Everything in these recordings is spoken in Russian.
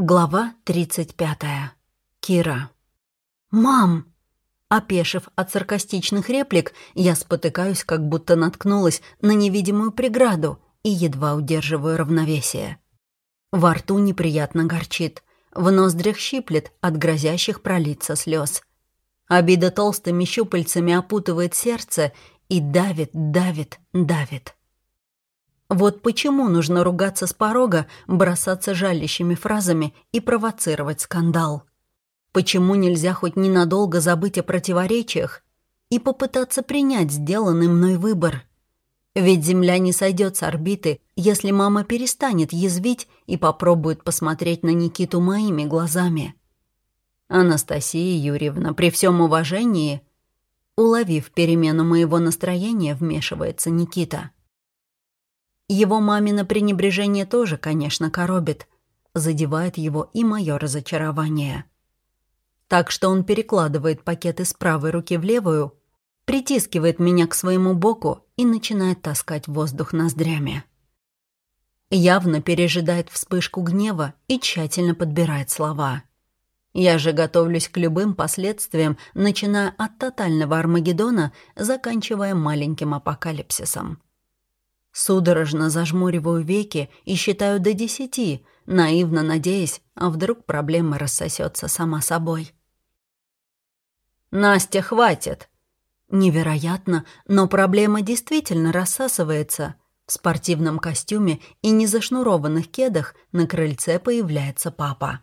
Глава 35. Кира. «Мам!» Опешив от саркастичных реплик, я спотыкаюсь, как будто наткнулась на невидимую преграду и едва удерживаю равновесие. Во рту неприятно горчит, в ноздрях щиплет от грозящих пролиться слез. Обида толстыми щупальцами опутывает сердце и давит, давит, давит. Вот почему нужно ругаться с порога, бросаться жалящими фразами и провоцировать скандал. Почему нельзя хоть ненадолго забыть о противоречиях и попытаться принять сделанный мной выбор? Ведь Земля не сойдет с орбиты, если мама перестанет язвить и попробует посмотреть на Никиту моими глазами. Анастасия Юрьевна, при всем уважении, уловив перемену моего настроения, вмешивается Никита. Его мамино пренебрежение тоже, конечно, коробит. Задевает его и мое разочарование. Так что он перекладывает пакет из правой руки в левую, притискивает меня к своему боку и начинает таскать воздух ноздрями. Явно пережидает вспышку гнева и тщательно подбирает слова. Я же готовлюсь к любым последствиям, начиная от тотального Армагеддона, заканчивая маленьким апокалипсисом. Судорожно зажмуриваю веки и считаю до десяти, наивно надеясь, а вдруг проблема рассосется сама собой. «Настя, хватит!» Невероятно, но проблема действительно рассасывается. В спортивном костюме и незашнурованных кедах на крыльце появляется папа.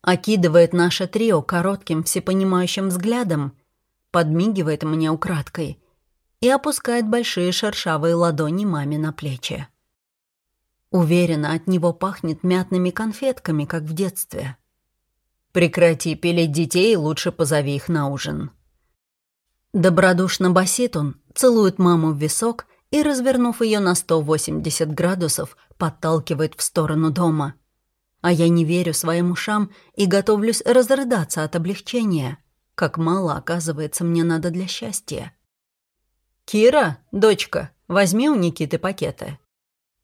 Окидывает наше трио коротким всепонимающим взглядом, подмигивает мне украдкой — и опускает большие шершавые ладони маме на плечи. Уверена, от него пахнет мятными конфетками, как в детстве. «Прекрати пилить детей, лучше позови их на ужин». Добродушно басит он, целует маму в висок и, развернув ее на 180 градусов, подталкивает в сторону дома. А я не верю своим ушам и готовлюсь разрыдаться от облегчения. Как мало, оказывается, мне надо для счастья. «Кира, дочка, возьми у Никиты пакеты.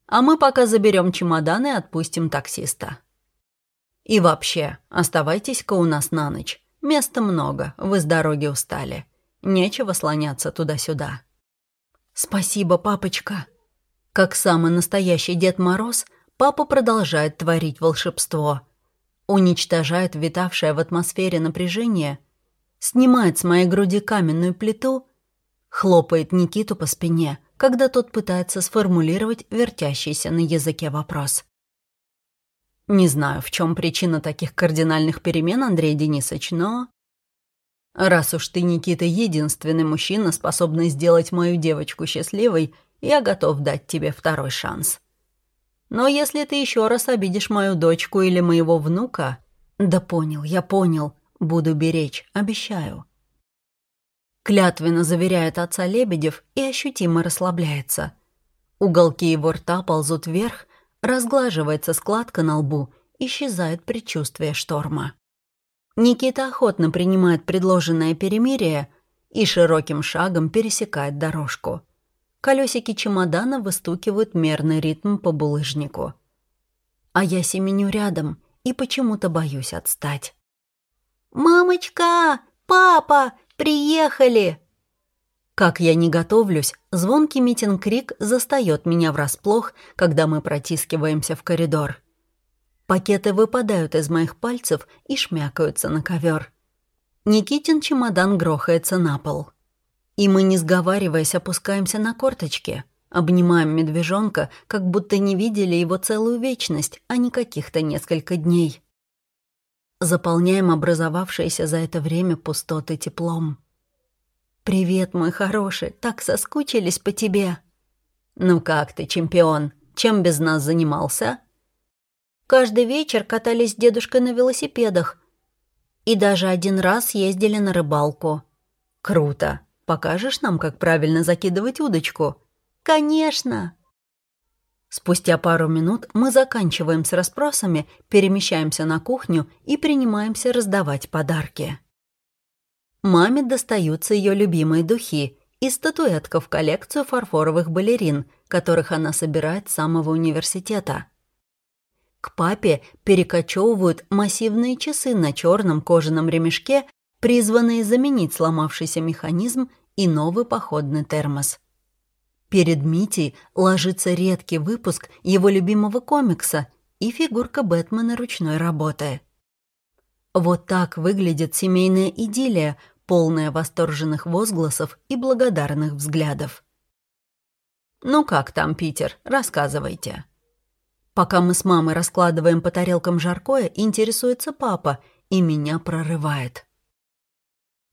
А мы пока заберем чемоданы и отпустим таксиста. И вообще, оставайтесь-ка у нас на ночь. Места много, вы с дороги устали. Нечего слоняться туда-сюда». «Спасибо, папочка». Как самый настоящий Дед Мороз, папа продолжает творить волшебство. Уничтожает витавшее в атмосфере напряжение, снимает с моей груди каменную плиту — Хлопает Никиту по спине, когда тот пытается сформулировать вертящийся на языке вопрос. Не знаю, в чем причина таких кардинальных перемен, Андрей Денисович, но... Раз уж ты, Никита, единственный мужчина, способный сделать мою девочку счастливой, я готов дать тебе второй шанс. Но если ты еще раз обидишь мою дочку или моего внука... Да понял, я понял. Буду беречь, обещаю. Клятвенно заверяет отца Лебедев и ощутимо расслабляется. Уголки его рта ползут вверх, разглаживается складка на лбу, исчезает предчувствие шторма. Никита охотно принимает предложенное перемирие и широким шагом пересекает дорожку. Колесики чемодана выстукивают мерный ритм по булыжнику. А я семеню рядом и почему-то боюсь отстать. «Мамочка! Папа! «Приехали!» Как я не готовлюсь, звонкий митинг-крик застает меня врасплох, когда мы протискиваемся в коридор. Пакеты выпадают из моих пальцев и шмякаются на ковер. Никитин чемодан грохается на пол. И мы, не сговариваясь, опускаемся на корточки, обнимаем медвежонка, как будто не видели его целую вечность, а не каких-то несколько дней заполняем образовавшиеся за это время пустоты теплом. «Привет, мой хороший, так соскучились по тебе». «Ну как ты, чемпион, чем без нас занимался?» «Каждый вечер катались с дедушкой на велосипедах. И даже один раз ездили на рыбалку». «Круто. Покажешь нам, как правильно закидывать удочку?» «Конечно!» Спустя пару минут мы заканчиваем с расспросами, перемещаемся на кухню и принимаемся раздавать подарки. Маме достаются ее любимые духи и статуэтка в коллекцию фарфоровых балерин, которых она собирает с самого университета. К папе перекочевывают массивные часы на черном кожаном ремешке, призванные заменить сломавшийся механизм и новый походный термос. Перед Митей ложится редкий выпуск его любимого комикса и фигурка Бэтмена ручной работы. Вот так выглядит семейная идиллия, полная восторженных возгласов и благодарных взглядов. «Ну как там, Питер? Рассказывайте». Пока мы с мамой раскладываем по тарелкам жаркое, интересуется папа, и меня прорывает.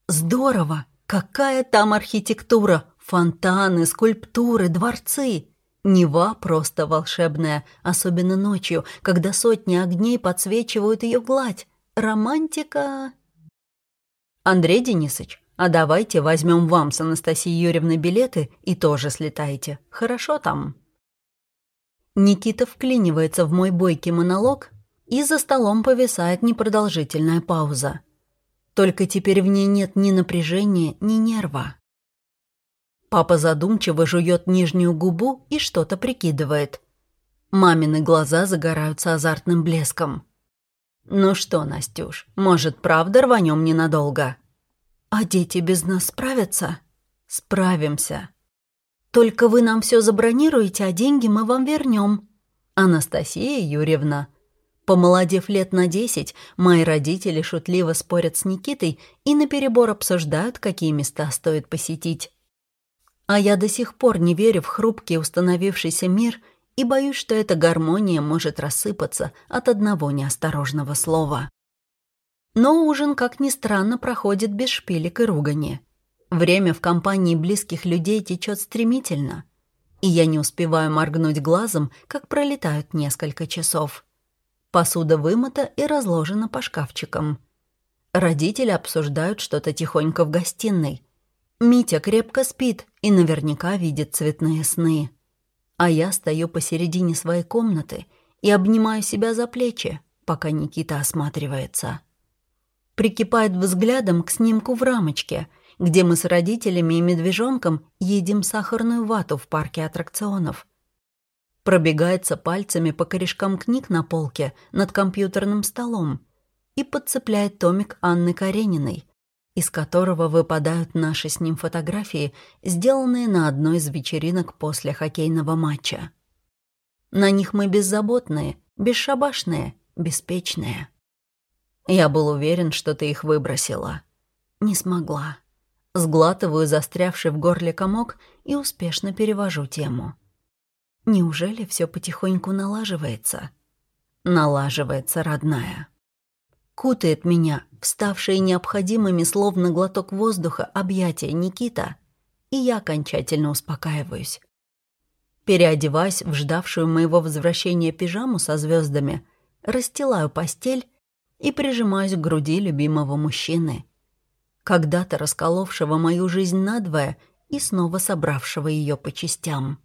«Здорово! Какая там архитектура! Фонтаны, скульптуры, дворцы!» Нева просто волшебная, особенно ночью, когда сотни огней подсвечивают ее гладь. Романтика... Андрей Денисович, а давайте возьмем вам с Анастасией Юрьевной билеты и тоже слетайте. Хорошо там?» Никита вклинивается в мой бойкий монолог, и за столом повисает непродолжительная пауза. Только теперь в ней нет ни напряжения, ни нерва. Папа задумчиво жует нижнюю губу и что-то прикидывает. Мамины глаза загораются азартным блеском. «Ну что, Настюш, может, правда рванем ненадолго?» «А дети без нас справятся?» «Справимся. Только вы нам все забронируете, а деньги мы вам вернем. Анастасия Юрьевна». Помолодев лет на десять, мои родители шутливо спорят с Никитой и наперебор обсуждают, какие места стоит посетить. А я до сих пор не верю в хрупкий установившийся мир и боюсь, что эта гармония может рассыпаться от одного неосторожного слова. Но ужин, как ни странно, проходит без шпилек и ругани. Время в компании близких людей течет стремительно, и я не успеваю моргнуть глазом, как пролетают несколько часов. Посуда вымыта и разложена по шкафчикам. Родители обсуждают что-то тихонько в гостиной. Митя крепко спит и наверняка видит цветные сны. А я стою посередине своей комнаты и обнимаю себя за плечи, пока Никита осматривается. Прикипает взглядом к снимку в рамочке, где мы с родителями и медвежонком едим сахарную вату в парке аттракционов. Пробегается пальцами по корешкам книг на полке над компьютерным столом и подцепляет томик Анны Карениной, из которого выпадают наши с ним фотографии, сделанные на одной из вечеринок после хоккейного матча. На них мы беззаботные, бесшабашные, беспечные. Я был уверен, что ты их выбросила. Не смогла. Сглатываю застрявший в горле комок и успешно перевожу тему. Неужели все потихоньку налаживается? Налаживается, родная кутает меня, вставшие необходимыми, словно глоток воздуха, объятия Никита, и я окончательно успокаиваюсь. Переодеваясь в ждавшую моего возвращения пижаму со звездами, расстилаю постель и прижимаюсь к груди любимого мужчины, когда-то расколовшего мою жизнь надвое и снова собравшего ее по частям.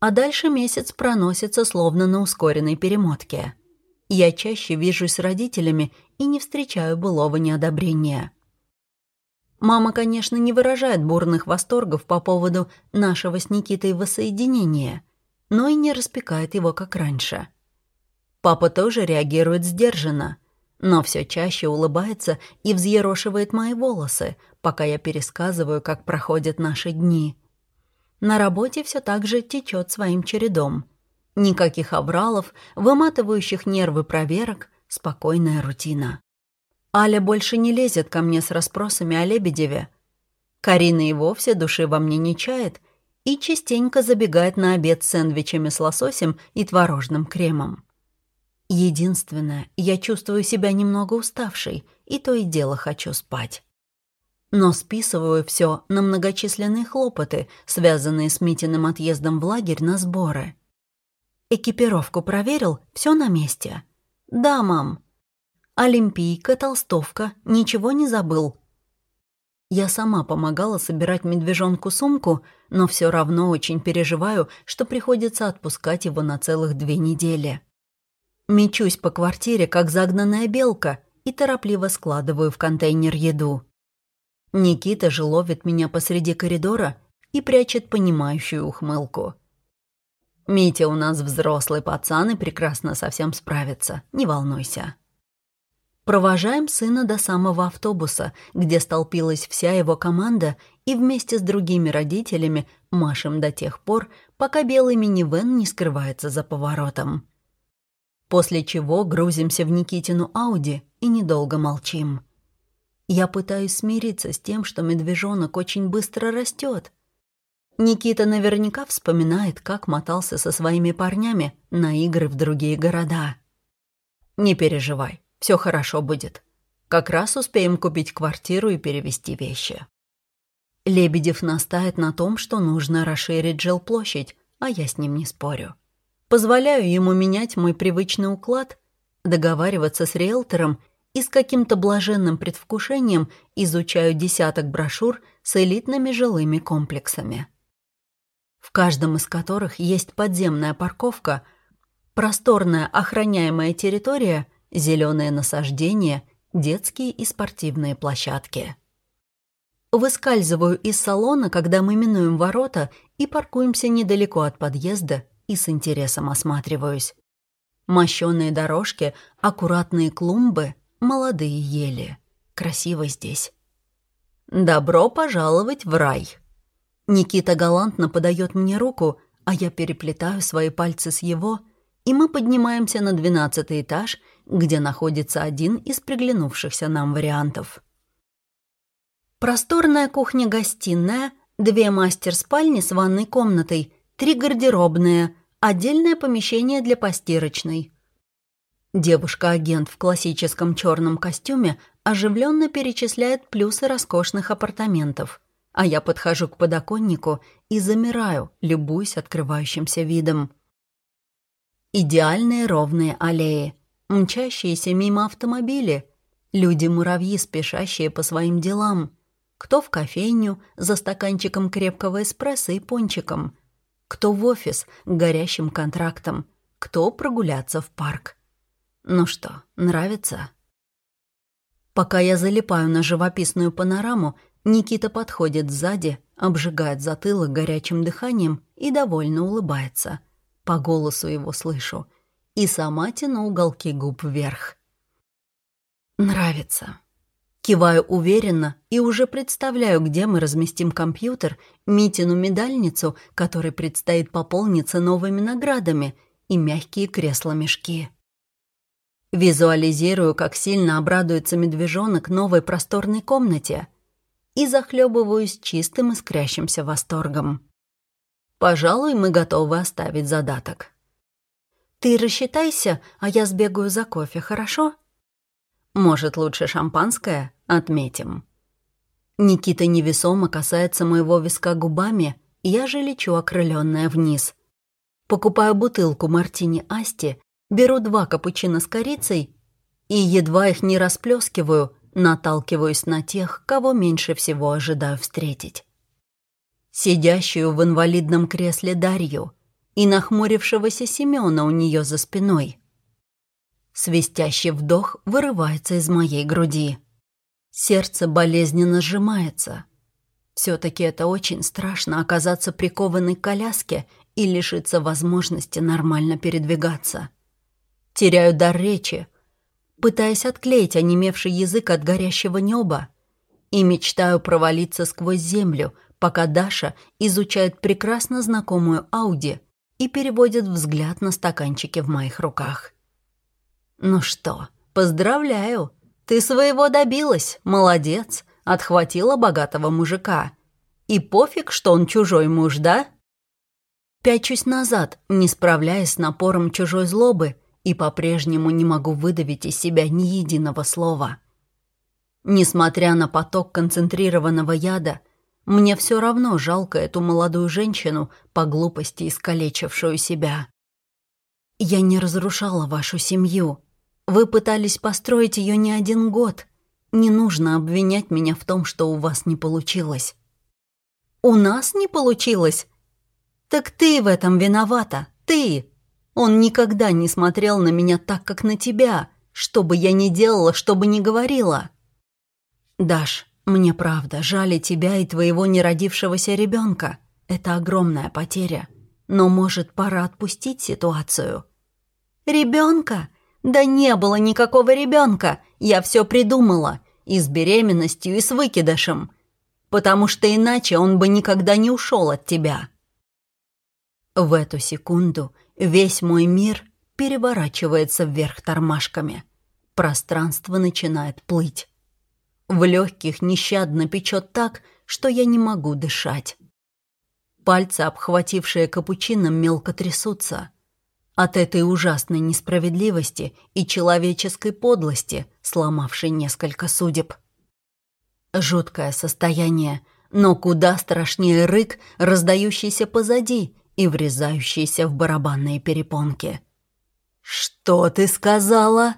А дальше месяц проносится словно на ускоренной перемотке — я чаще вижусь с родителями и не встречаю былого неодобрения. Мама, конечно, не выражает бурных восторгов по поводу нашего с Никитой воссоединения, но и не распекает его, как раньше. Папа тоже реагирует сдержанно, но все чаще улыбается и взъерошивает мои волосы, пока я пересказываю, как проходят наши дни. На работе все так же течет своим чередом. Никаких авралов, выматывающих нервы проверок, спокойная рутина. Аля больше не лезет ко мне с расспросами о Лебедеве. Карина и вовсе души во мне не чает и частенько забегает на обед с сэндвичами с лососем и творожным кремом. Единственное, я чувствую себя немного уставшей, и то и дело хочу спать. Но списываю все на многочисленные хлопоты, связанные с Митиным отъездом в лагерь на сборы. Экипировку проверил, все на месте. Да, мам. Олимпийка, толстовка, ничего не забыл. Я сама помогала собирать медвежонку сумку, но все равно очень переживаю, что приходится отпускать его на целых две недели. Мечусь по квартире, как загнанная белка, и торопливо складываю в контейнер еду. Никита же ловит меня посреди коридора и прячет понимающую ухмылку. Митя у нас взрослый пацан и прекрасно со всем справится, не волнуйся. Провожаем сына до самого автобуса, где столпилась вся его команда, и вместе с другими родителями машем до тех пор, пока белый минивэн не скрывается за поворотом. После чего грузимся в Никитину Ауди и недолго молчим. Я пытаюсь смириться с тем, что медвежонок очень быстро растет. Никита наверняка вспоминает, как мотался со своими парнями на игры в другие города. «Не переживай, все хорошо будет. Как раз успеем купить квартиру и перевести вещи. Лебедев настаивает на том, что нужно расширить жилплощадь, а я с ним не спорю. Позволяю ему менять мой привычный уклад, договариваться с риэлтором и с каким-то блаженным предвкушением изучаю десяток брошюр с элитными жилыми комплексами. В каждом из которых есть подземная парковка, просторная охраняемая территория зеленые насаждения, детские и спортивные площадки. Выскальзываю из салона, когда мы минуем ворота и паркуемся недалеко от подъезда и с интересом осматриваюсь. Мощёные дорожки, аккуратные клумбы, молодые ели. Красиво здесь. «Добро пожаловать в рай!» Никита галантно подает мне руку, а я переплетаю свои пальцы с его, и мы поднимаемся на двенадцатый этаж — где находится один из приглянувшихся нам вариантов. Просторная кухня-гостиная, две мастер-спальни с ванной комнатой, три гардеробные, отдельное помещение для постирочной. Девушка-агент в классическом черном костюме оживленно перечисляет плюсы роскошных апартаментов, а я подхожу к подоконнику и замираю, любуясь открывающимся видом. Идеальные ровные аллеи – мчащиеся мимо автомобили, люди-муравьи, спешащие по своим делам, кто в кофейню за стаканчиком крепкого эспрессо и пончиком, кто в офис горящим контрактам, кто прогуляться в парк. Ну что, нравится? Пока я залипаю на живописную панораму, Никита подходит сзади, обжигает затылок горячим дыханием и довольно улыбается. По голосу его слышу — и сама тяну уголки губ вверх. Нравится. Киваю уверенно и уже представляю, где мы разместим компьютер, Митину медальницу, которой предстоит пополниться новыми наградами, и мягкие кресла-мешки. Визуализирую, как сильно обрадуется медвежонок новой просторной комнате и захлебываюсь чистым искрящимся восторгом. Пожалуй, мы готовы оставить задаток. «Ты рассчитайся, а я сбегаю за кофе, хорошо?» «Может, лучше шампанское? Отметим». Никита невесомо касается моего виска губами, я же лечу окрыленная вниз. Покупаю бутылку мартини Асти, беру два капучино с корицей и, едва их не расплескиваю, наталкиваюсь на тех, кого меньше всего ожидаю встретить. Сидящую в инвалидном кресле Дарью — и нахмурившегося Семёна у неё за спиной. Свистящий вдох вырывается из моей груди. Сердце болезненно сжимается. все таки это очень страшно оказаться прикованной к коляске и лишиться возможности нормально передвигаться. Теряю дар речи, пытаясь отклеить онемевший язык от горящего неба, и мечтаю провалиться сквозь землю, пока Даша изучает прекрасно знакомую Ауди и переводит взгляд на стаканчики в моих руках. «Ну что, поздравляю! Ты своего добилась, молодец, отхватила богатого мужика. И пофиг, что он чужой муж, да?» Пячусь назад, не справляясь с напором чужой злобы, и по-прежнему не могу выдавить из себя ни единого слова. Несмотря на поток концентрированного яда, мне все равно жалко эту молодую женщину, по глупости искалечившую себя. Я не разрушала вашу семью. Вы пытались построить ее не один год. Не нужно обвинять меня в том, что у вас не получилось. У нас не получилось? Так ты в этом виновата, ты. Он никогда не смотрел на меня так, как на тебя. Что бы я ни делала, что бы ни говорила. Даш, мне правда жаль тебя и твоего неродившегося ребенка. Это огромная потеря. Но, может, пора отпустить ситуацию? Ребенка? Да не было никакого ребенка. Я все придумала. И с беременностью, и с выкидышем. Потому что иначе он бы никогда не ушел от тебя. В эту секунду весь мой мир переворачивается вверх тормашками. Пространство начинает плыть. В легких нещадно печет так, что я не могу дышать. Пальцы, обхватившие капучином, мелко трясутся. От этой ужасной несправедливости и человеческой подлости, сломавшей несколько судеб. Жуткое состояние, но куда страшнее рык, раздающийся позади и врезающийся в барабанные перепонки. «Что ты сказала?»